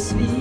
sweet.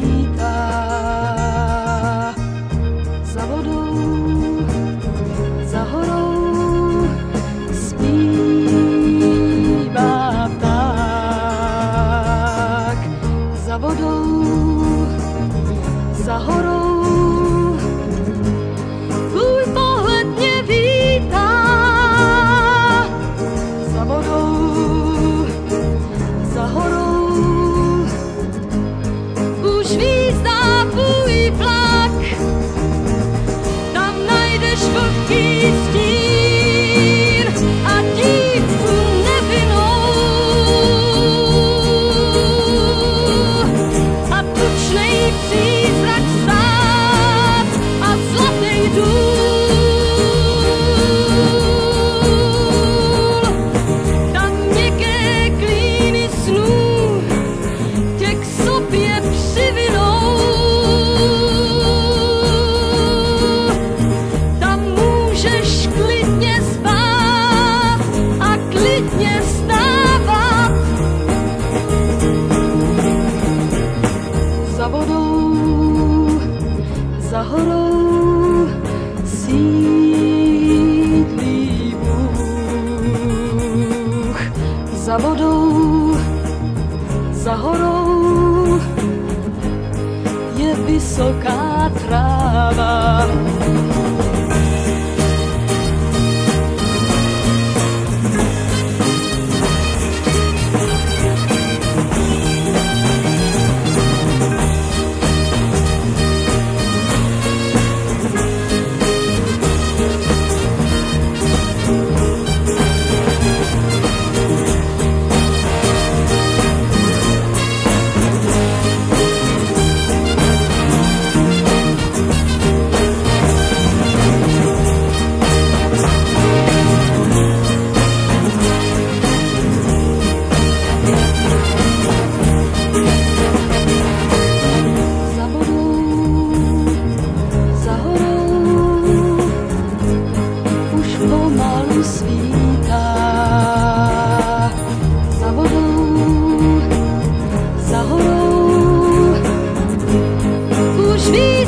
Za horou je vysoká tráva. be